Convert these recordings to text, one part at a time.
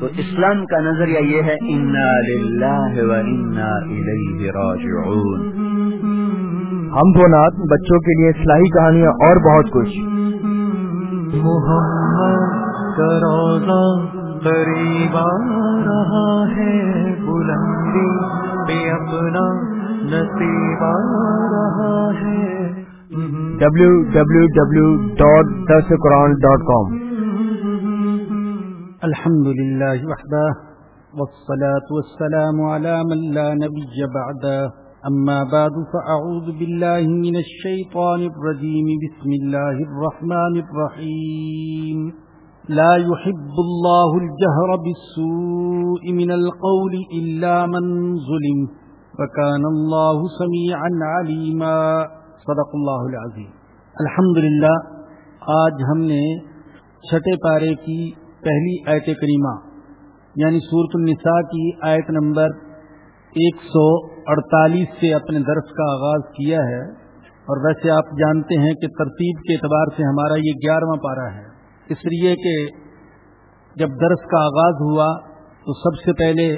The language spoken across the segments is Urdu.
تو اسلام کا نظریہ یہ ہے انا للہ و انا الیہ راجعون ہم دو نات بچوں کے لیے اصلاحی کہانیاں اور بہت کچھ۔ محمد کا روزہ قریب آ رہا ہے بلندی پہ اپنا نصیب آ رہا ہے۔ ڈبلو الحمد لله وحده، والصلاة والسلام على من لا نبي بعده. أما بعد، فأعوذ بالله من الشيطان الرجيم. بسم الله الرحمن الرحيم. لا يحب الله الجهر بالسوء من القول إلا من ظلم وكان الله سميعا عليما. صدق الله العظيم. الحمد للہ آج ہم نے چھٹے پارے کی پہلی آیت کریمہ یعنی صورت النساء کی آیت نمبر ایک سو اڑتالیس سے اپنے درس کا آغاز کیا ہے۔ اور ویسے آپ جانتے ہیں کہ ترتیب کے اعتبار سے ہمارا یہ گیارہواں پارا ہے۔ اس لیے کہ جب درس کا آغاز ہوا، تو سب سے پہلے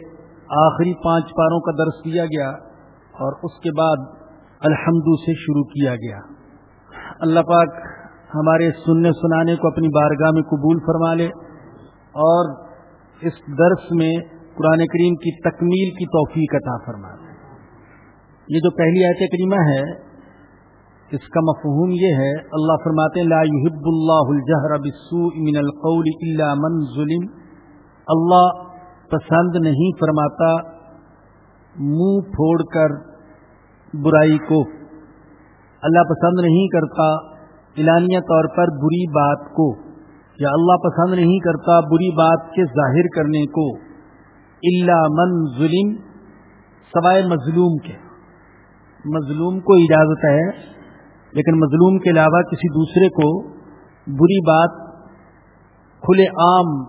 آخری پانچ پاروں کا درس دیا گیا اور اس کے بعد الحمد سے شروع کیا گیا۔ اللہ پاک ہمارے سننے سنانے کو اپنی بارگاہ میں قبول فرما لے۔ اور اس درس میں قرآن کریم کی تکمیل کی توفیق عطا فرما یہ جو پہلی آیت کریمہ ہے، اس کا مفہوم یہ ہے، اللہ فرماتے لا يحب اللہ الجہر بالسوء من القول الا من ظلم۔ اللہ پسند نہیں فرماتا منہ پھوڑ کر برائی کو۔ اللہ پسند نہیں کرتا، اعلانیہ طور پر بری بات کو۔ یا اللہ پسند نہیں کرتا بری بات کے ظاہر کرنے کو اللہ من ظلم، سوائے مظلوم کے۔ مظلوم کو اجازت ہے، لیکن مظلوم کے علاوہ کسی دوسرے کو بری بات کھلے عام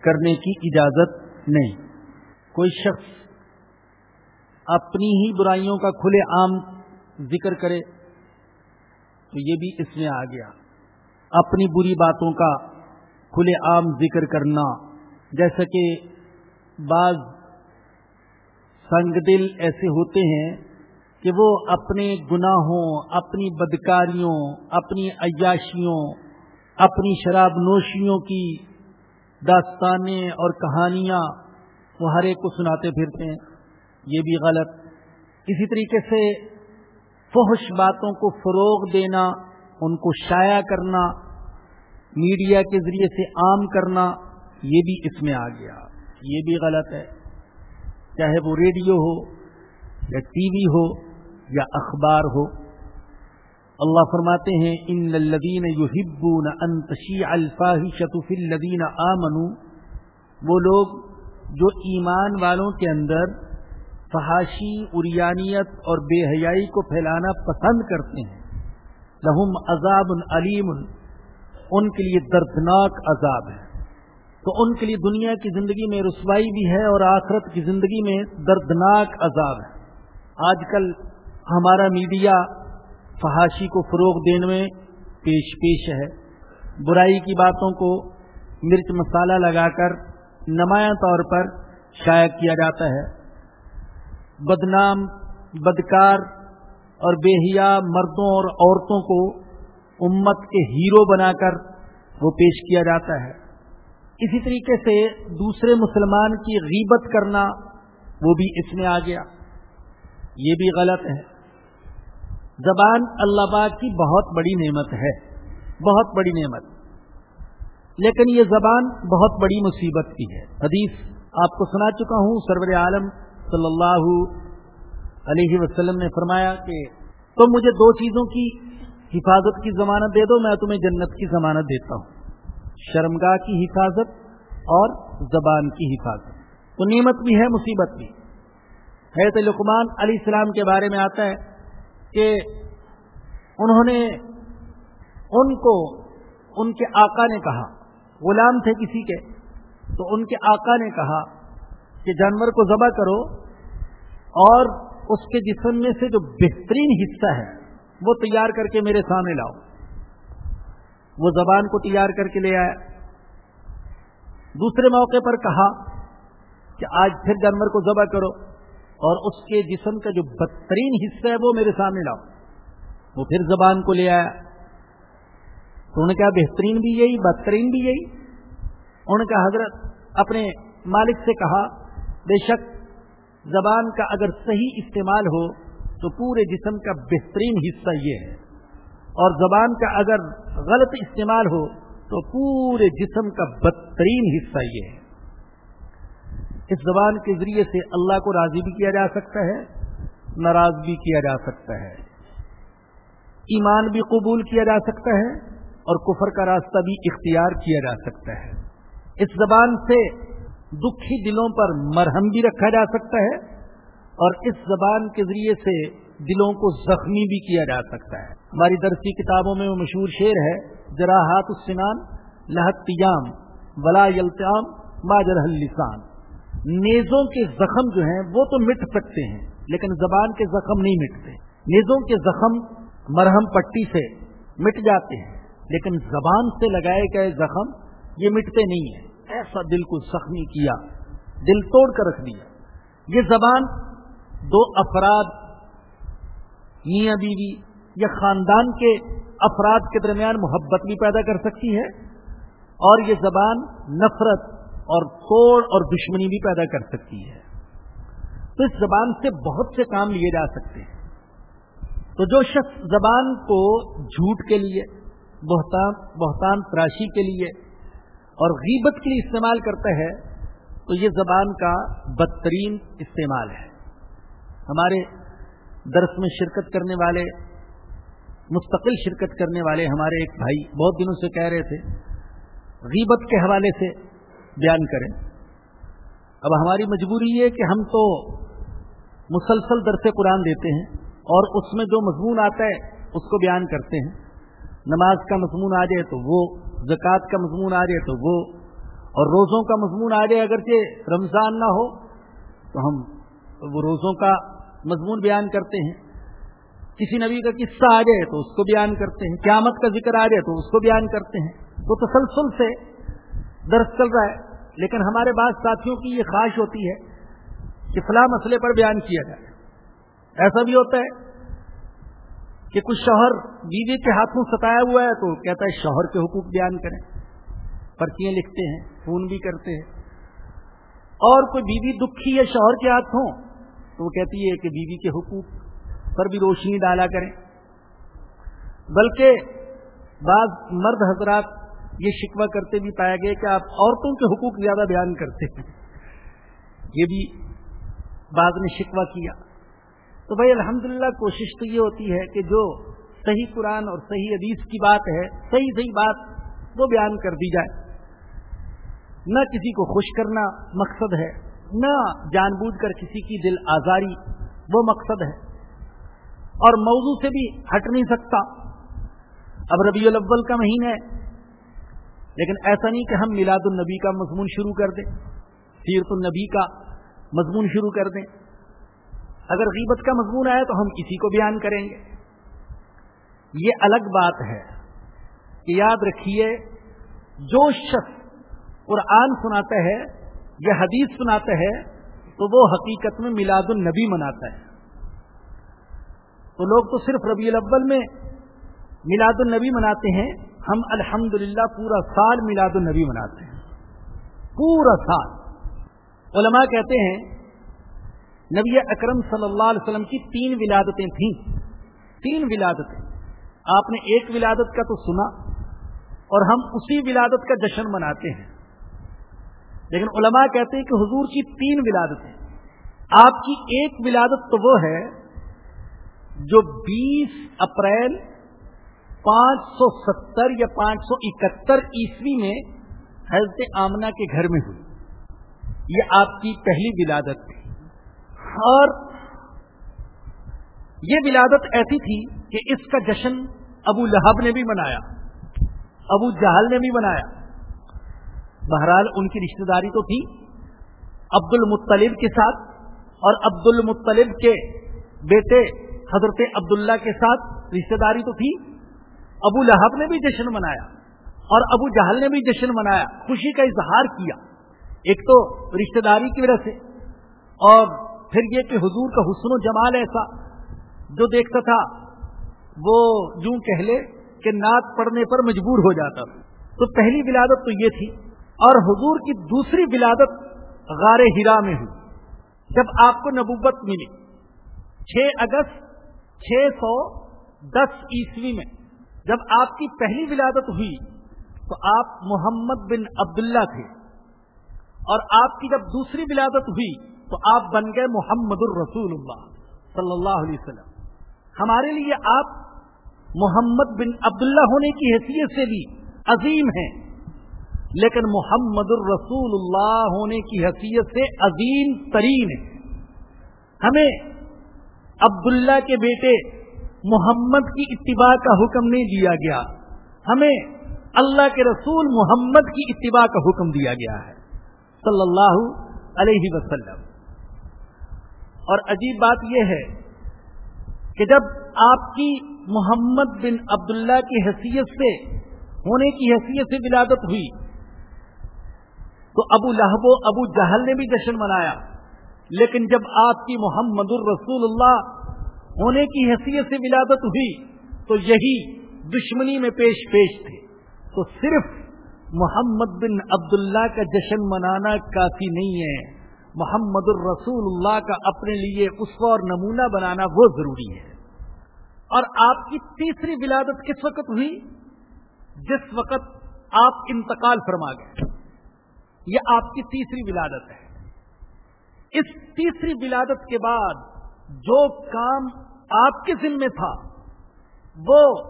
کرنے کی اجازت نہیں۔ کوئی شخص اپنی ہی برائیوں کا کھلے عام ذکر کرے تو یہ بھی اس میں آ گیا۔ اپنی بری باتوں کا کھلے عام ذکر کرنا، جیسا کہ بعض سنگ دل ایسے ہوتے ہیں کہ وہ اپنے گناہوں، اپنی بدکاریوں، اپنی عیاشیوں، اپنی شراب نوشیوں کی داستانیں اور کہانیاں وہ ہر ایک کو سناتے پھرتے ہیں۔ یہ بھی غلط۔ اسی طریقے سے فحش باتوں کو فروغ دینا ان کو شائع کرنا، میڈیا کے ذریعے سے عام کرنا، یہ بھی اس میں آ گیا۔ یہ بھی غلط ہے۔ چاہے وہ ریڈیو ہو یا ٹی وی ہو یا اخبار ہو۔ اللہ فرماتے ہیں، ان الدین یحبون ان تشیع الفاحشۃ فی الذین آمنوا وہ لوگ جو ایمان والوں کے اندر فحاشی اریانیت اور بے حیائی کو پھیلانا پسند کرتے ہیں۔ لہم عذاب علیم، ان کے لیے دردناک عذاب ہے۔ تو ان کے لیے دنیا کی زندگی میں رسوائی بھی ہے اور آخرت کی زندگی میں دردناک عذاب ہے۔ آج کل ہمارا میڈیا فحاشی کو فروغ دینے میں پیش پیش ہے۔ برائی کی باتوں کو مرچ مسالہ لگا کر نمایاں طور پر شائع کیا جاتا ہے۔ بدنام، بدکار اور بےحیا مردوں اور عورتوں کو امت کے ہیرو بنا کر وہ پیش کیا جاتا ہے۔ اسی طریقے سے دوسرے مسلمان کی غیبت کرنا وہ بھی اس میں آ گیا۔ یہ بھی غلط ہے۔ زبان اللہ باغ کی بہت بڑی نعمت ہے۔ بہت بڑی نعمت۔ لیکن یہ زبان بہت بڑی مصیبت کی ہے۔ حدیث آپ کو سنا چکا ہوں، سرور عالم صلی اللہ علیہ وسلم نے فرمایا کہ تم مجھے دو چیزوں کی حفاظت کی ضمانت دے دو، میں تمہیں جنت کی ضمانت دیتا ہوں۔ شرمگاہ کی حفاظت اور زبان کی حفاظت۔ تو نعمت بھی ہے، مصیبت بھی۔ حیرت لقمان علیہ السلام کے بارے میں آتا ہے کہ انہوں نے ان کو، ان کے آقا نے کہا، غلام تھے کسی کے، تو ان کے آقا نے کہا کہ جانور کو ذبح کرو اور اس کے جسم میں سے جو بہترین حصہ ہے، وہ تیار کر کے میرے سامنے لاؤ۔ وہ زبان کو تیار کر کے لے آیا دوسرے موقع پر کہا کہ آج پھر جانور کو ذبح کرو اور اس کے جسم کا جو بدترین حصہ ہے، وہ میرے سامنے لاؤ۔ وہ پھر زبان کو لے آیا۔ تو انہوں نے کہا، بہترین بھی یہی، بدترین بھی یہی۔ انہوں نے کہا، حضرت اپنے مالک سے کہا، بے شک زبان کا اگر صحیح استعمال ہو تو پورے جسم کا بہترین حصہ یہ ہے۔ اور زبان کا اگر غلط استعمال ہو تو پورے جسم کا بدترین حصہ یہ ہے۔ اس زبان کے ذریعے سے اللہ کو راضی بھی کیا جا سکتا ہے، ناراض بھی کیا جا سکتا ہے۔ ایمان بھی قبول کیا جا سکتا ہے اور کفر کا راستہ بھی اختیار کیا جا سکتا ہے۔ اس زبان سے دکھی دلوں پر مرہم بھی رکھا جا سکتا ہے اور اس زبان کے ذریعے سے دلوں کو زخمی بھی کیا جا سکتا ہے۔ ہماری درسی کتابوں میں وہ مشہور شعر ہے، جراحات السنان لہت تیام ولا یلتام ماجر السان نیزوں کے زخم جو ہیں وہ تو مٹ سکتے ہیں، لیکن زبان کے زخم نہیں مٹتے۔ نیزوں کے زخم مرہم پٹی سے مٹ جاتے ہیں، لیکن زبان سے لگائے گئے زخم یہ مٹتے نہیں ہیں۔ ایسا دل کو زخمی کیا، دل توڑ کر رکھ دیا۔ یہ زبان دو افراد، میاں بیوی یا خاندان کے افراد کے درمیان محبت بھی پیدا کر سکتی ہے، اور یہ زبان نفرت اور توڑ اور دشمنی بھی پیدا کر سکتی ہے۔ تو اس زبان سے بہت سے کام لیے جا سکتے ہیں۔ تو جو شخص زبان کو جھوٹ کے لیے، بہتان بہتان تراشی کے لیے اور غیبت کے لیے استعمال کرتا ہے، تو یہ زبان کا بدترین استعمال ہے۔ ہمارے درس میں شرکت کرنے والے، مستقل شرکت کرنے والے ہمارے ایک بھائی بہت دنوں سے کہہ رہے تھے، غیبت کے حوالے سے بیان کریں۔ اب ہماری مجبوری یہ کہ ہم تو مسلسل درس قرآن دیتے ہیں اور اس میں جو مضمون آتا ہے، اس کو بیان کرتے ہیں۔ نماز کا مضمون آ جائے تو وہ زکوٰۃ کا مضمون آ جائے تو وہ اور روزوں کا مضمون آ جائے اگرچہ رمضان نہ ہو، تو ہم وہ روزوں کا مضمون بیان کرتے ہیں۔ کسی نبی کا قصہ آ جائے تو اس کو بیان کرتے ہیں۔ قیامت کا ذکر آ جائے تو اس کو بیان کرتے ہیں۔ تو تسلسل سے درس چل رہا ہے، لیکن ہمارے بعض ساتھیوں کی یہ خواہش ہوتی ہے کہ فلاں مسئلے پر بیان کیا جائے۔ ایسا بھی ہوتا ہے کہ کچھ شوہر بیوی کے ہاتھوں ستایا ہوا ہے تو کہتا ہے شوہر کے حقوق بیان کریں۔ پرچیاں لکھتے ہیں، فون بھی کرتے ہیں۔ اور کوئی بیوی دکھی ہے شوہر کے ہاتھوں تو وہ کہتی ہے کہ بیوی کے حقوق پر بھی روشنی ڈالا کریں۔ بلکہ بعض مرد حضرات یہ شکوہ کرتے بھی پایا گئے کہ آپ عورتوں کے حقوق زیادہ بیان کرتے ہیں۔ یہ بھی بعض نے شکوہ کیا۔ تو بھائی الحمدللہ کوشش تو یہ ہوتی ہے کہ جو صحیح قرآن اور صحیح حدیث کی بات ہے، صحیح صحیح بات وہ بیان کر دی جائے۔ نہ کسی کو خوش کرنا مقصد ہے، نہ جان بوجھ کر کسی کی دل آزاری وہ مقصد ہے۔ اور موضوع سے بھی ہٹ نہیں سکتا۔ اب ربیع الاول کا مہینہ ہے، لیکن ایسا نہیں کہ ہم میلاد النبی کا مضمون شروع کر دیں، سیرت النبی کا مضمون شروع کر دیں۔ اگر غیبت کا مضمون آئے تو ہم کسی کو بیان کریں گے۔ یہ الگ بات ہے کہ یاد رکھیے، جو شخص قرآن سناتا ہے یا حدیث سناتا ہے تو وہ حقیقت میں میلاد النبی مناتا ہے۔ تو لوگ تو صرف ربیع الاول میں میلاد النبی مناتے ہیں، ہم الحمد پورا سال میلاد النبی مناتے ہیں۔ پورا سال۔ علماء کہتے ہیں نبی اکرم صلی اللہ علیہ وسلم کی تین ولادتیں تھیں۔ تین ولادتیں۔ آپ نے ایک ولادت کا تو سنا اور ہم اسی ولادت کا جشن مناتے ہیں۔ لیکن علماء کہتے ہیں کہ حضور کی تین ولادتیں۔ آپ کی ایک ولادت تو وہ ہے جو بیس اپریل پانچ سو ستر یا پانچ سو اکہتر عیسوی میں حضرت آمنا کے گھر میں ہوئی۔ یہ آپ کی پہلی ولادت تھی۔ اور یہ ولادت ایسی تھی کہ اس کا جشن ابو لہب نے بھی منایا، ابو جہل نے بھی منایا۔ بہرحال ان کی رشتہ داری تو تھی عبد المطلب کے ساتھ اور عبد المطلب کے بیٹے حضرت عبداللہ کے ساتھ رشتہ داری تو تھی۔ ابو لہب نے بھی جشن منایا اور ابو جہل نے بھی جشن منایا، خوشی کا اظہار کیا۔ ایک تو رشتہ داری کی وجہ سے اور پھر یہ کہ حضور کا حسن و جمال ایسا جو دیکھتا تھا، وہ یوں کہہ لے کہ نعت پڑھنے پر مجبور ہو جاتا تو پہلی ولادت تو یہ تھی اور حضور کی دوسری ولادت غار ہرا میں ہوئی۔ جب آپ کو نبوت ملی، چھ اگست چھ سو دس عیسوی میں جب آپ کی پہلی ولادت ہوئی، تو آپ محمد بن عبداللہ تھے۔ اور آپ کی جب دوسری ولادت ہوئی تو آپ بن گئے محمد الرسول اللہ صلی اللہ علیہ وسلم۔ ہمارے لیے آپ محمد بن عبداللہ ہونے کی حیثیت سے بھی عظیم ہیں۔ لیکن محمد الرسول اللہ ہونے کی حیثیت سے عظیم ترین ہے ہمیں عبداللہ کے بیٹے محمد کی اتباع کا حکم نہیں دیا گیا۔ ہمیں اللہ کے رسول محمد کی اتباع کا حکم دیا گیا ہے۔ صلی اللہ علیہ وسلم۔ اور عجیب بات یہ ہے کہ جب آپ کی محمد بن عبداللہ کی حیثیت سے، ہونے کی حیثیت سے ولادت ہوئی، تو ابو لہب و ابو جہل نے بھی جشن منایا۔ لیکن جب آپ کی محمد الرسول اللہ ہونے کی حیثیت سے ولادت ہوئی، تو یہی دشمنی میں پیش پیش تھے۔ تو صرف محمد بن عبداللہ کا جشن منانا کافی نہیں ہے۔ محمد الرسول اللہ کا اپنے لیے اس اور نمونہ بنانا وہ ضروری ہے۔ اور آپ کی تیسری ولادت کس وقت ہوئی؟ جس وقت آپ انتقال فرما گئے۔ یہ آپ کی تیسری ولادت ہے۔ اس تیسری ولادت کے بعد جو کام آپ کے ذمے تھا، وہ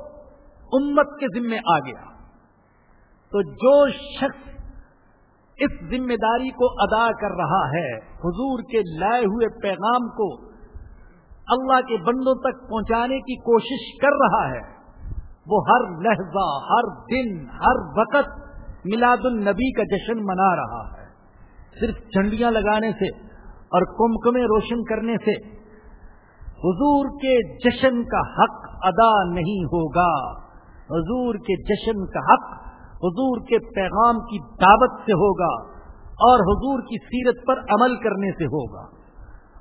امت کے ذمے آ گیا۔ تو جو شخص اس ذمہ داری کو ادا کر رہا ہے حضور کے لائے ہوئے پیغام کو اللہ کے بندوں تک پہنچانے کی کوشش کر رہا ہے۔ وہ ہر لہجہ ہر دن، ہر وقت میلاد النبی کا جشن منا رہا ہے۔ صرف چنڈیاں لگانے سے اور کمکمے روشن کرنے سے حضور کے جشن کا حق ادا نہیں ہوگا۔ حضور کے جشن کا حق حضور کے پیغام کی دعوت سے ہوگا اور حضور کی سیرت پر عمل کرنے سے ہوگا۔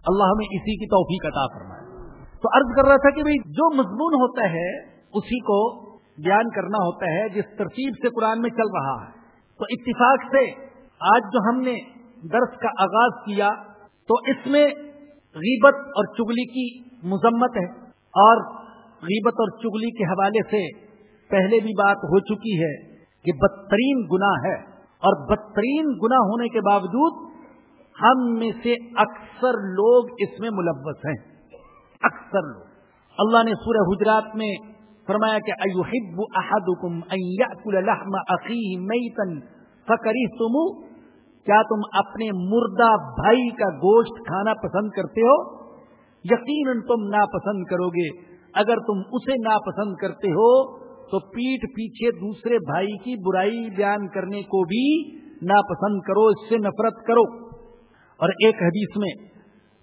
اللہ ہمیں اسی کی توفیق عطا فرمائے۔ تو عرض کر رہا تھا کہ بھئی جو مضمون ہوتا ہے، اسی کو بیان کرنا ہوتا ہے، جس ترتیب سے قرآن میں چل رہا ہے۔ تو اتفاق سے آج جو ہم نے درس کا آغاز کیا، تو اس میں غیبت اور چگلی کی مذمت ہے۔ اور غیبت اور چگلی کے حوالے سے پہلے بھی بات ہو چکی ہے۔ کہ بدترین گنا ہے اور بدترین گنا ہونے کے باوجود ہم میں سے اکثر لوگ اس میں ملوث ہیں۔ اکثر لوگ۔ اللہ نے سورہ حجرات میں فرمایا کہ ایوحب احدکم ان یاکل لحم اخیہ میتا فکریتم کیا تم اپنے مردہ بھائی کا گوشت کھانا پسند کرتے ہو؟ یقیناً تم ناپسند کرو گے۔ اگر تم اسے ناپسند کرتے ہو تو پیٹ پیچھے دوسرے بھائی کی برائی بیان کرنے کو بھی ناپسند کرو، اس سے نفرت کرو۔ اور ایک حدیث میں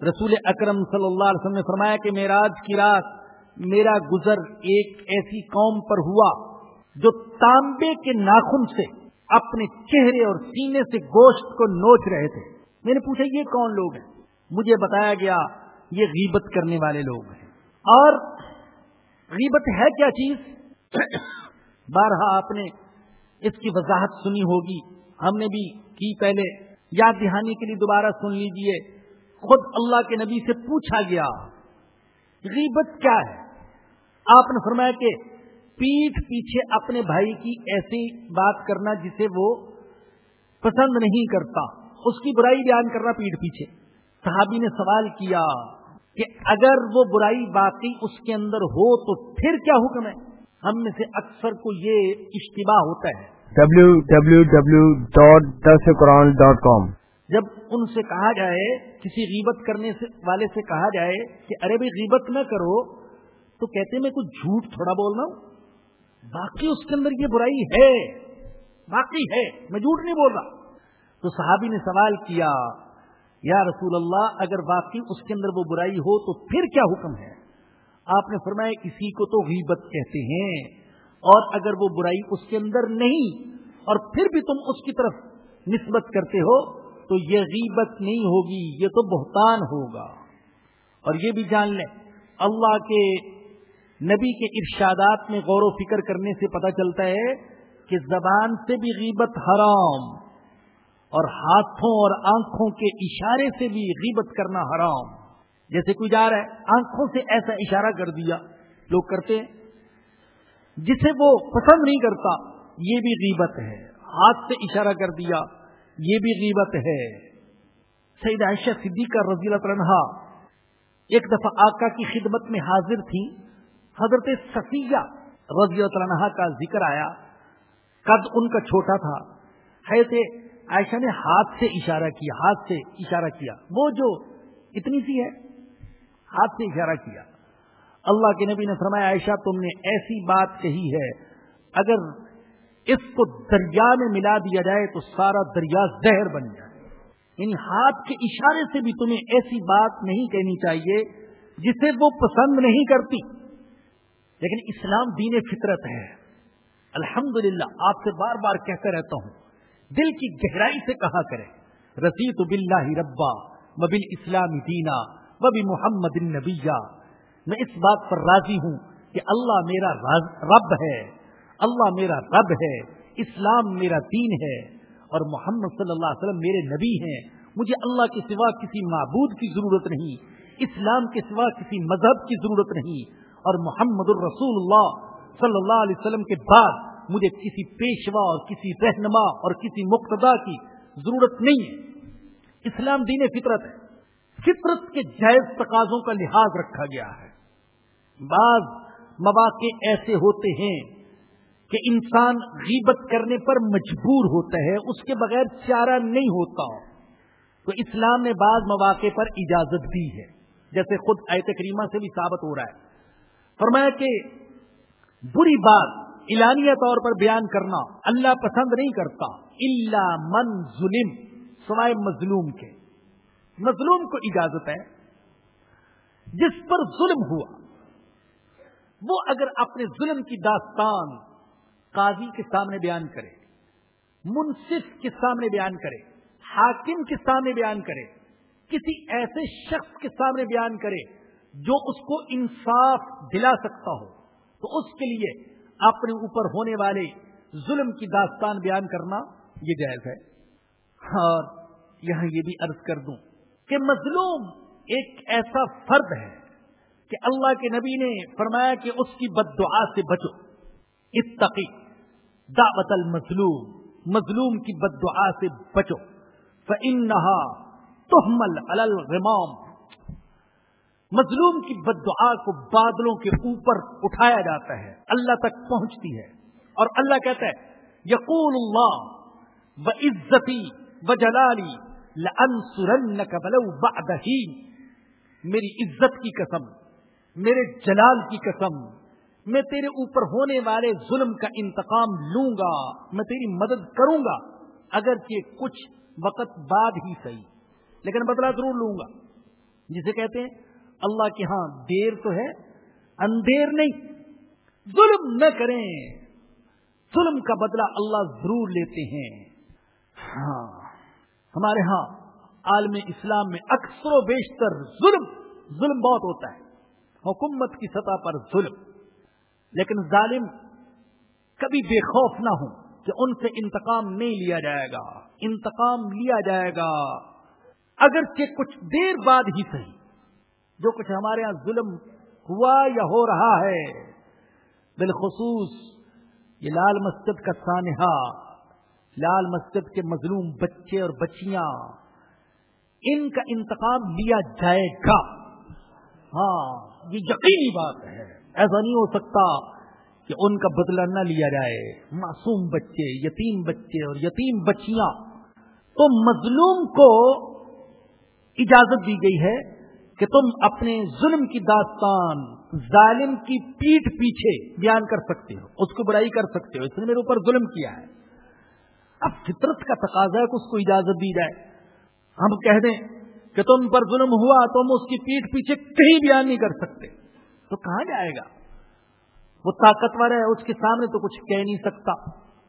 رسول اکرم صلی اللہ علیہ وسلم نے فرمایا کہ میراج کی رات میرا گزر ایک ایسی قوم پر ہوا جو تانبے کے ناخن سے اپنے چہرے اور سینے سے گوشت کو نوچ رہے تھے۔ میں نے پوچھا، یہ کون لوگ ہیں؟ مجھے بتایا گیا، یہ غیبت کرنے والے لوگ ہیں۔ اور غیبت ہے کیا چیز؟ بارہا آپ نے اس کی وضاحت سنی ہوگی۔ ہم نے بھی کی پہلے۔ یاد دہانی کے لیے دوبارہ سن لیجیے۔ خود اللہ کے نبی سے پوچھا گیا، غیبت کیا ہے؟ آپ نے فرمایا کہ پیٹ پیچھے اپنے بھائی کی ایسی بات کرنا جسے وہ پسند نہیں کرتا، اس کی برائی بیان کرنا پیٹ پیچھے۔ صحابی نے سوال کیا کہ اگر وہ برائی باقی اس کے اندر ہو تو پھر کیا حکم ہے؟ ہم میں سے اکثر کو یہ اشتباہ ہوتا ہے۔ W W W dot this Quran dot com جب ان سے کہا جائے کسی غیبت کرنے سے والے سے کہا جائے کہ ارے بھائی غیبت نہ کرو تو کہتے میں کچھ جھوٹ تھوڑا بول رہا ہوں۔ باقی اس کے اندر یہ برائی ہے۔ باقی ہے۔ میں جھوٹ نہیں بول رہا۔ تو صحابی نے سوال کیا یا رسول اللہ اگر واقعی اس کے اندر وہ برائی ہو تو پھر کیا حکم ہے؟ آپ نے فرمایا اسی کو تو غیبت کہتے ہیں اور اگر وہ برائی اس کے اندر نہیں اور پھر بھی تم اس کی طرف نسبت کرتے ہو تو یہ غیبت نہیں ہوگی، یہ تو بہتان ہوگا۔ اور یہ بھی جان لیں، اللہ کے نبی کے ارشادات میں غور و فکر کرنے سے پتہ چلتا ہے کہ زبان سے بھی غیبت حرام اور ہاتھوں اور آنکھوں کے اشارے سے بھی غیبت کرنا حرام۔ جیسے کوئی جا رہا ہے، آنکھوں سے ایسا اشارہ کر دیا۔ لوگ کرتے ہیں۔ جسے وہ پسند نہیں کرتا، یہ بھی غیبت ہے۔ ہاتھ سے اشارہ کر دیا، یہ بھی غیبت ہے۔ سعید عائشہ صدیقہ رضی اللہ عنہ ایک دفعہ آقا کی خدمت میں حاضر تھی حضرت صفیہ رضی اللہ عنہ کا ذکر آیا۔ قد ان کا چھوٹا تھا۔ حیرت عائشہ نے ہاتھ سے اشارہ کیا، ہاتھ سے اشارہ کیا۔ وہ جو اتنی سی ہے ہاتھ سے اشارہ کیا۔ اللہ کے نبی نے فرمایا، عائشہ، تم نے ایسی بات کہی ہے، اگر اس کو دریا میں ملا دیا جائے تو سارا دریا زہر بن جائے۔ یعنی ہاتھ کے اشارے سے بھی تمہیں ایسی بات نہیں کہنی چاہیے جسے وہ پسند نہیں کرتی۔ لیکن اسلام دین فطرت ہے۔ الحمدللہ للہ آپ سے بار بار کہتا رہتا ہوں، دل کی گہرائی سے کہا کرے رسیت بلّہ ربا وبل اسلامی دینا۔ وبی محمد النبیہ میں اس بات پر راضی ہوں کہ اللہ میرا رب ہے۔ اللہ میرا رب ہے۔ اسلام میرا دین ہے۔ اور محمد صلی اللہ علیہ وسلم میرے نبی ہیں۔ مجھے اللہ کے سوا کسی معبود کی ضرورت نہیں۔ اسلام کے سوا کسی مذہب کی ضرورت نہیں۔ اور محمد الرسول اللہ صلی اللہ علیہ وسلم کے بعد مجھے کسی پیشوا اور کسی رہنما اور کسی مقتدا کی ضرورت نہیں ہے۔ اسلام دین فطرت ہے۔ فطرت کے جائز تقاضوں کا لحاظ رکھا گیا ہے۔ بعض مواقع ایسے ہوتے ہیں کہ انسان غیبت کرنے پر مجبور ہوتا ہے، اس کے بغیر چارہ نہیں ہوتا۔ تو اسلام نے بعض مواقع پر اجازت دی ہے۔ جیسے خود آیت کریمہ سے بھی ثابت ہو رہا ہے۔ فرمایا کہ بری بات اعلانیہ طور پر بیان کرنا اللہ پسند نہیں کرتا اللہ من ظلم، سوائے مظلوم کے۔ مظلوم کو اجازت ہے، جس پر ظلم ہوا، وہ اگر اپنے ظلم کی داستان قاضی کے سامنے بیان کرے، منصف کے سامنے بیان کرے، حاکم کے سامنے بیان کرے، کسی ایسے شخص کے سامنے بیان کرے جو اس کو انصاف دلا سکتا ہو، تو اس کے لیے اپنے اوپر ہونے والے ظلم کی داستان بیان کرنا یہ جائز ہے۔ اور یہاں یہ بھی عرض کر دوں کہ مظلوم ایک ایسا فرد ہے کہ اللہ کے نبی نے فرمایا کہ اس کی بد دعا سے بچو۔ اتقی، دعوت المظلوم، مظلوم کی بد دعا سے بچو۔ فَإِنَّهَا تُحْمَلْ عَلَى الْغِمَامِ۔ مظلوم کی بد دعا کو بادلوں کے اوپر اٹھایا جاتا ہے، اللہ تک پہنچتی ہے۔ اور اللہ کہتا ہے، یقول اللہ و عزتی و جلالی میری عزت کی قسم، میرے جلال کی قسم، میں تیرے اوپر ہونے والے ظلم کا انتقام لوں گا، میں تیری مدد کروں گا اگر کہ کچھ وقت بعد ہی صحیح، لیکن بدلا ضرور لوں گا۔ جسے کہتے ہیں، اللہ کے ہاں دیر تو ہے، اندھیر نہیں۔ ظلم نہ کریں۔ ظلم کا بدلہ اللہ ضرور لیتے ہیں۔ ہاں۔ ہمارے ہاں عالم اسلام میں اکثر و بیشتر ظلم ظلم بہت ہوتا ہے۔ حکومت کی سطح پر ظلم۔ لیکن ظالم کبھی بے خوف نہ ہو کہ ان سے انتقام نہیں لیا جائے گا۔ انتقام لیا جائے گا۔ اگرچہ کچھ دیر بعد ہی صحیح۔ جو کچھ ہمارے یہاں ظلم ہوا یا ہو رہا ہے، بالخصوص یہ لال مسجد کا سانحہ۔ لال مسجد کے مظلوم بچے اور بچیاں، ان کا انتقام لیا جائے گا۔ ہاں یہ یقینی بات ہے۔ ایسا نہیں ہو سکتا کہ ان کا بدلہ نہ لیا جائے۔ معصوم بچے، یتیم بچے اور یتیم بچیاں۔ تو مظلوم کو اجازت دی گئی ہے کہ تم اپنے ظلم کی داستان، ظالم کی پیٹ پیچھے بیان کر سکتے ہو، اس کو برائی کر سکتے ہو۔ اس نے میرے اوپر ظلم کیا ہے۔ اب فطرت کا تقاضا ہے کہ اس کو اجازت دی جائے۔ ہم کہہ دیں کہ تم پر ظلم ہوا تو ہم اس کی پیٹ پیچھے کہیں بیان نہیں کر سکتے۔ تو کہاں جائے گا؟ وہ طاقتور ہے، اس کے سامنے تو کچھ کہہ نہیں سکتا۔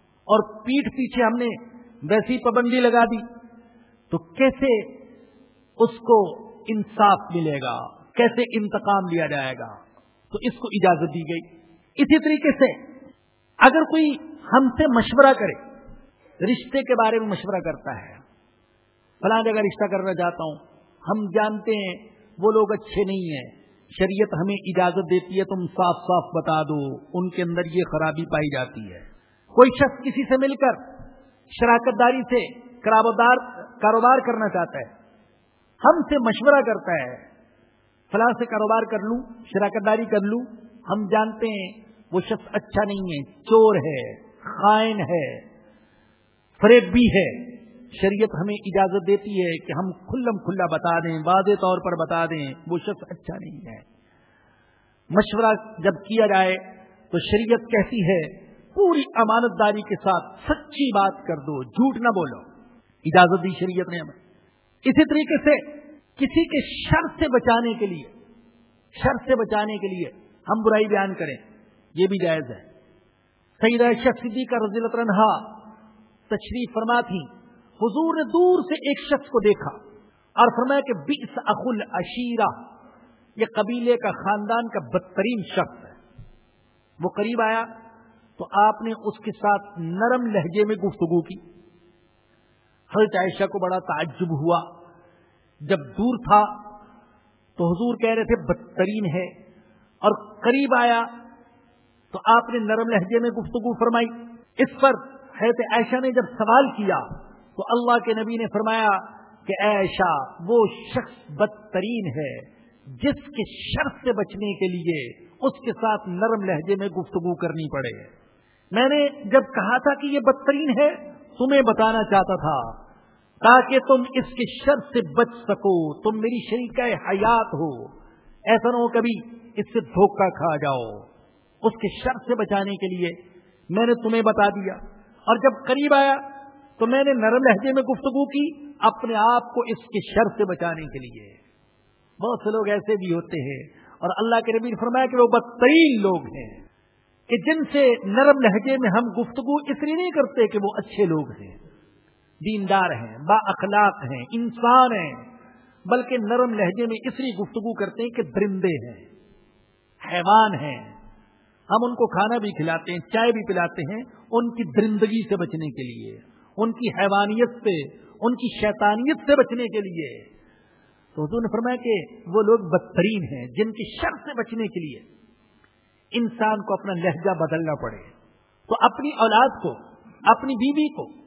اور پیٹ پیچھے ہم نے ویسی پابندی لگا دی۔ تو کیسے اس کو انصاف ملے گا؟ کیسے انتقام لیا جائے گا؟ تو اس کو اجازت دی گئی۔ اسی طریقے سے اگر کوئی ہم سے مشورہ کرے رشتے کے بارے میں مشورہ کرتا ہے۔ فلاں جگہ رشتہ کرنا چاہتا ہوں۔ ہم جانتے ہیں وہ لوگ اچھے نہیں ہیں۔ شریعت ہمیں اجازت دیتی ہے تم صاف صاف بتا دو۔ ان کے اندر یہ خرابی پائی جاتی ہے۔ کوئی شخص کسی سے مل کر شراکت داری سے کاروبار کرنا چاہتا ہے۔ ہم سے مشورہ کرتا ہے۔ فلاں سے کاروبار کر لوں، شراکت داری کر لوں۔ ہم جانتے ہیں وہ شخص اچھا نہیں ہے، چور ہے، خائن ہے۔ فریب بھی ہے۔ شریعت ہمیں اجازت دیتی ہے کہ ہم کھلم کھلا بتا دیں، واضح طور پر بتا دیں، وہ شخص اچھا نہیں ہے۔ مشورہ جب کیا جائے تو شریعت کہتی ہے، پوری امانت داری کے ساتھ سچی بات کر دو، جھوٹ نہ بولو۔ اجازت دی شریعت نے ہمیں۔ اسی طریقے سے کسی کے شر سے بچانے کے لیے، شر سے بچانے کے لیے ہم برائی بیان کریں، یہ بھی جائز ہے۔ سعید صدیقہ رضی اللہ عنہ تشریف فرما تھی حضور نے دور سے ایک شخص کو دیکھا اور فرمایا کہ بیس اخل اشیرہ یہ قبیلے کا خاندان کا بدترین شخص ہے۔ وہ قریب آیا تو آپ نے اس کے ساتھ نرم لہجے میں گفتگو کی۔ حضرت عائشہ کو بڑا تعجب ہوا۔ جب دور تھا تو حضور کہہ رہے تھے، بدترین ہے۔ اور قریب آیا تو آپ نے نرم لہجے میں گفتگو فرمائی۔ اس پر حضرت عائشہ نے جب سوال کیا تو اللہ کے نبی نے فرمایا کہ ایشا وہ شخص بدترین ہے، جس کے شرط سے بچنے کے لیے اس کے ساتھ نرم لہجے میں گفتگو کرنی پڑے۔ میں نے جب کہا تھا کہ یہ بدترین ہے، تمہیں بتانا چاہتا تھا، تاکہ تم اس کے شرط سے بچ سکو، تم میری شریک حیات ہو۔ ایسا نہ ہو کبھی اس سے دھوکہ کھا جاؤ۔ اس کے شرط سے بچانے کے لیے میں نے تمہیں بتا دیا۔ اور جب قریب آیا تو میں نے نرم لہجے میں گفتگو کی اپنے آپ کو اس کے شر سے بچانے کے لیے۔ بہت سے لوگ ایسے بھی ہوتے ہیں اور اللہ کے نبی نے فرمایا کہ وہ بدترین لوگ ہیں کہ جن سے نرم لہجے میں ہم گفتگو اس لیے نہیں کرتے کہ وہ اچھے لوگ ہیں۔ دیندار ہیں، با اخلاق ہیں، انسان ہیں، بلکہ نرم لہجے میں اس لیے گفتگو کرتے ہیں کہ درندے ہیں، حیوان ہیں۔ ہم ان کو کھانا بھی کھلاتے ہیں، چائے بھی پلاتے ہیں ان کی درندگی سے بچنے کے لیے، ان کی حیوانیت سے، ان کی شیطانیت سے بچنے کے لیے۔ تو حضور نے فرمایا کہ وہ لوگ بدترین ہیں، جن کی شر سے بچنے کے لیے انسان کو اپنا لہجہ بدلنا پڑے۔ تو اپنی اولاد کو، اپنی بیوی کو،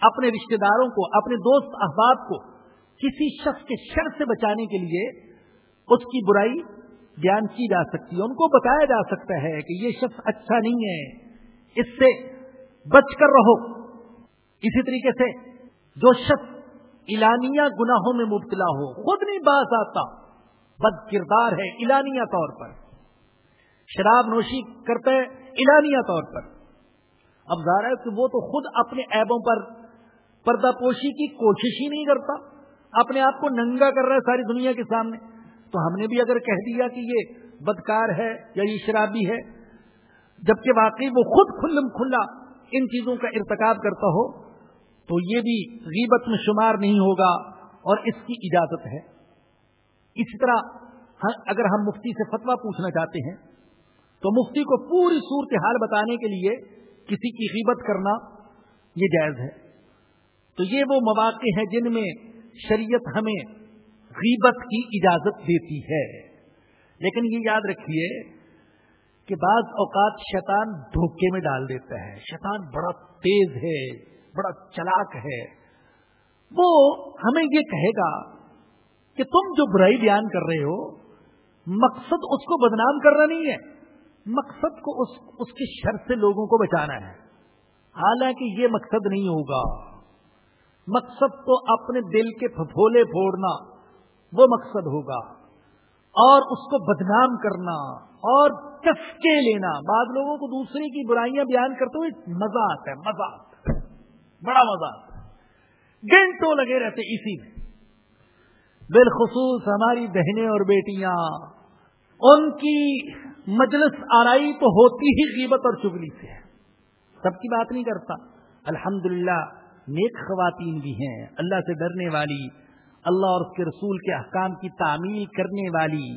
اپنے رشتہ داروں کو، اپنے دوست احباب کو کسی شخص کے شر سے بچانے کے لیے اس کی برائی بیان کی جا سکتی ہے، ان کو بتایا جا سکتا ہے کہ یہ شخص اچھا نہیں ہے۔ اس سے بچ کر رہو۔ اسی طریقے سے جو شخص اعلانیہ گناہوں میں مبتلا ہو، خود نہیں باز آتا، بد کردار ہے اعلانیہ طور پر۔ شراب نوشی کرتے اعلانیہ طور پر۔ اب ظاہر ہے کہ وہ تو خود اپنے ایبوں پر پردہ پوشی کی کوشش ہی نہیں کرتا، اپنے آپ کو ننگا کر رہا ہے ساری دنیا کے سامنے۔ تو ہم نے بھی اگر کہہ دیا کہ یہ بدکار ہے یا یہ شرابی ہے، جبکہ واقعی وہ خود کھلم کھلا ان چیزوں کا ارتکاب کرتا ہو، تو یہ بھی غیبت میں شمار نہیں ہوگا اور اس کی اجازت ہے۔ اسی طرح اگر ہم مفتی سے فتوا پوچھنا چاہتے ہیں، تو مفتی کو پوری صورت حال بتانے کے لیے کسی کی غیبت کرنا یہ جائز ہے۔ تو یہ وہ مواقع ہیں جن میں شریعت ہمیں غیبت کی اجازت دیتی ہے۔ لیکن یہ یاد رکھیے کہ بعض اوقات شیطان دھوکے میں ڈال دیتا ہے۔ شیطان بڑا تیز ہے، بڑا چلاک ہے۔ وہ ہمیں یہ کہے گا کہ تم جو برائی بیان کر رہے ہو، مقصد اس کو بدنام کرنا نہیں ہے۔ مقصد کو اس اس کے شر سے لوگوں کو بچانا ہے۔ حالانکہ یہ مقصد نہیں ہوگا۔ مقصد تو اپنے دل کے پھپھولے پھوڑنا۔ وہ مقصد ہوگا۔ اور اس کو بدنام کرنا اور چسکے لینا۔ بعض لوگوں کو دوسرے کی برائیاں بیان کرتے ہوئے مزہ آتا ہے، مزہ آتا ہے۔ بڑا مزہ آتا ہے۔ گھنٹوں لگے رہتے اسی میں۔ بالخصوص ہماری بہنیں اور بیٹیاں، ان کی مجلس آرائی تو ہوتی ہی غیبت اور چگلی سے سب کی بات نہیں کرتا۔ الحمدللہ، نیک خواتین بھی ہیں۔ اللہ سے ڈرنے والی اللہ اور اس کے رسول کے احکام کی تعمیل کرنے والی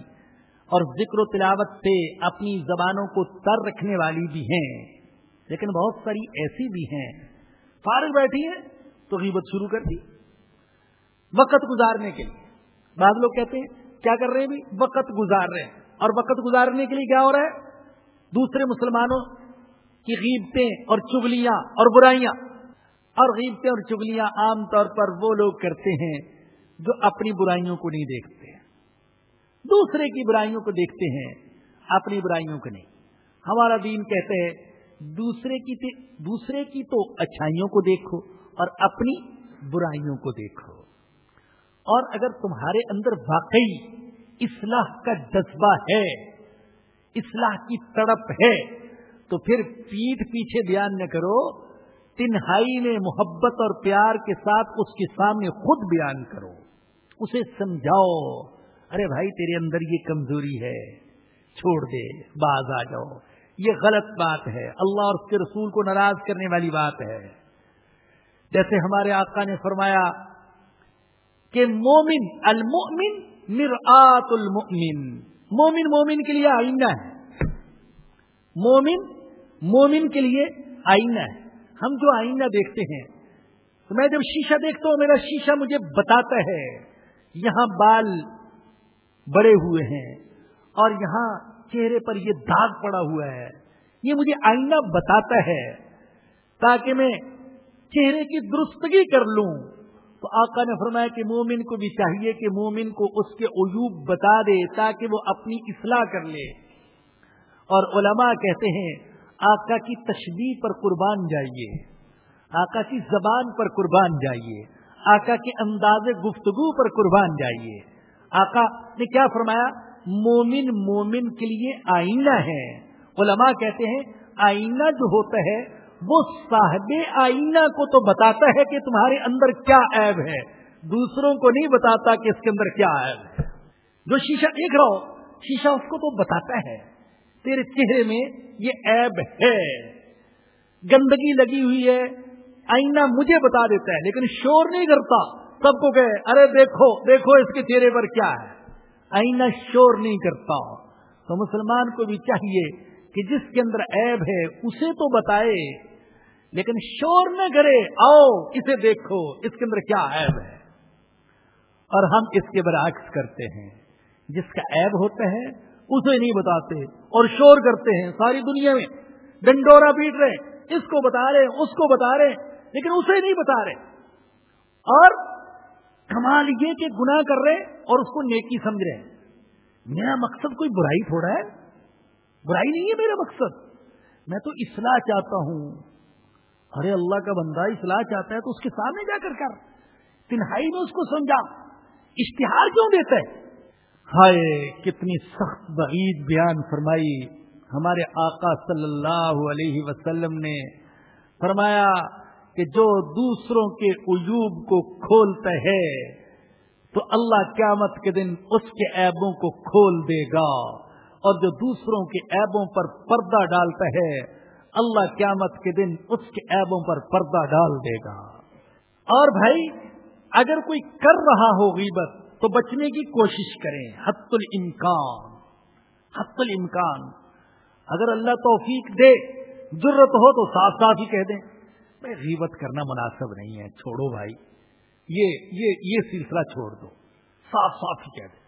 اور ذکر و تلاوت سے اپنی زبانوں کو تر رکھنے والی بھی ہیں۔ لیکن بہت ساری ایسی بھی ہیں۔ فارغ بیٹھی ہیں تو غیبت شروع کر دی۔ وقت گزارنے کے لیے۔ بعض لوگ کہتے ہیں، کیا کر رہے ہیں بھی وقت گزار رہے ہیں۔ اور وقت گزارنے کے لیے کیا ہو رہا ہے؟ دوسرے مسلمانوں کی غیبتیں اور چگلیاں اور برائیاں۔ اور غیبتیں اور چگلیاں عام طور پر وہ لوگ کرتے ہیں جو اپنی برائیوں کو نہیں دیکھتے دوسرے کی برائیوں کو دیکھتے ہیں، اپنی برائیوں کو نہیں۔ ہمارا دین کہتے ہیں دوسرے کی دوسرے کی تو اچھائیوں کو دیکھو اور اپنی برائیوں کو دیکھو۔ اور اگر تمہارے اندر واقعی اصلاح کا جذبہ ہے، اصلاح کی تڑپ ہے، تو پھر پیٹ پیچھے بیان نہ کرو۔ تنہائی میں محبت اور پیار کے ساتھ اس کے سامنے خود بیان کرو۔ اسے سمجھاؤ۔ ارے بھائی، تیرے اندر یہ کمزوری ہے۔ چھوڑ دے، باز آ جاؤ۔ یہ غلط بات ہے۔ اللہ اور اس کے رسول کو ناراض کرنے والی بات ہے۔ جیسے ہمارے آقا نے فرمایا کہ مومن، المؤمن مرآت المؤمن۔ مومن مومن کے لیے آئینہ ہے۔ مومن مومن کے لیے آئینہ ہے۔ ہم جو آئینہ دیکھتے ہیں، تو میں جب شیشہ دیکھتا ہوں، میرا شیشہ مجھے بتاتا ہے۔ یہاں بال بڑے ہوئے ہیں اور یہاں چہرے پر یہ داغ پڑا ہوا ہے۔ یہ مجھے آئینہ بتاتا ہے تاکہ میں چہرے کی درستگی کر لوں۔ تو آقا نے فرمایا کہ مومن کو بھی چاہیے کہ مومن کو اس کے عیوب بتا دے تاکہ وہ اپنی اصلاح کر لے۔ اور علماء کہتے ہیں، آقا کی تشبیح پر قربان جائیے۔ آقا کی زبان پر قربان جائیے۔ آقا کے انداز گفتگو پر قربان جائیے۔ آقا نے کیا فرمایا؟ مومن مومن کے لیے آئینہ ہے۔ علماء کہتے ہیں، آئینہ جو ہوتا ہے، وہ صاحب آئینہ کو تو بتاتا ہے کہ تمہارے اندر کیا عیب ہے۔ دوسروں کو نہیں بتاتا کہ اس کے اندر کیا عیب ہے۔ جو شیشہ دیکھ رہا ہو، شیشہ اس کو تو بتاتا ہے۔ تیرے چہرے میں یہ عیب ہے۔ گندگی لگی ہوئی ہے آئینہ مجھے بتا دیتا ہے، لیکن شور نہیں کرتا۔ سب کو کہ ارے دیکھو دیکھو اس کے چہرے پر کیا ہے۔ آئینہ شور نہیں کرتا۔ تو مسلمان کو بھی چاہیے کہ جس کے اندر عیب ہے، اسے تو بتائے۔ لیکن شور نہ کرے، آؤ، اسے دیکھو، اس کے اندر کیا عیب ہے۔ اور ہم اس کے برعکس کرتے ہیں۔ جس کا عیب ہوتا ہے، اسے نہیں بتاتے۔ اور شور کرتے ہیں ساری دنیا میں۔ ڈنڈورا پیٹ رہے، اس کو بتا رہے، اس کو بتا رہے۔ لیکن اسے نہیں بتا رہے۔ اور کمال یہ کہ گناہ کر رہے اور اس کو نیکی سمجھ رہے میرا مقصد کوئی برائی تھوڑا ہے؟ برائی نہیں ہے میرا مقصد۔ میں تو اصلاح چاہتا ہوں۔ ارے اللہ کا بندہ اصلاح چاہتا ہے تو اس کے سامنے جا کر کر۔ تنہائی میں اس کو سمجھا۔ اشتہار کیوں دیتا ہے؟ ہائے، کتنی سخت بعید بیان فرمائی۔ ہمارے آقا صلی اللہ علیہ وسلم نے فرمایا کہ جو دوسروں کے عیوب کو کھولتا ہے، تو اللہ قیامت کے دن اس کے عیبوں کو کھول دے گا۔ اور جو دوسروں کے عیبوں پر پردہ ڈالتا ہے، اللہ قیامت کے دن اس کے عیبوں پر پردہ ڈال دے گا۔ اور بھائی، اگر کوئی کر رہا ہو غیبت، تو بچنے کی کوشش کریں۔ حت الامکان۔ حت الامکان۔ اگر اللہ توفیق دے، ضرورت ہو تو صاف صاف ہی کہہ دیں۔ میں غیبت کرنا مناسب نہیں ہے، چھوڑو بھائی۔ یہ یہ یہ سلسلہ چھوڑ دو۔ صاف صاف ہی کہہ دیں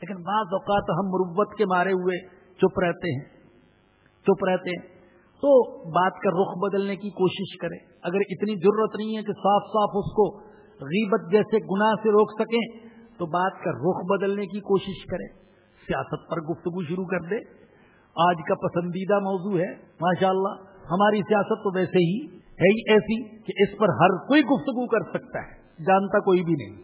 لیکن بعض اوقات ہم مروت کے مارے ہوئے چپ رہتے ہیں، چپ رہتے ہیں۔ تو بات کا رخ بدلنے کی کوشش کریں۔ اگر اتنی ضرورت نہیں ہے کہ صاف صاف اس کو غیبت جیسے گناہ سے روک سکیں، تو بات کا رخ بدلنے کی کوشش کریں۔ سیاست پر گفتگو شروع کر دے۔ آج کا پسندیدہ موضوع ہے، ماشاءاللہ، ہماری سیاست تو ویسے ہی۔ ہے ہی ایسی کہ اس پر ہر کوئی گفتگو کر سکتا ہے، جانتا کوئی بھی نہیں۔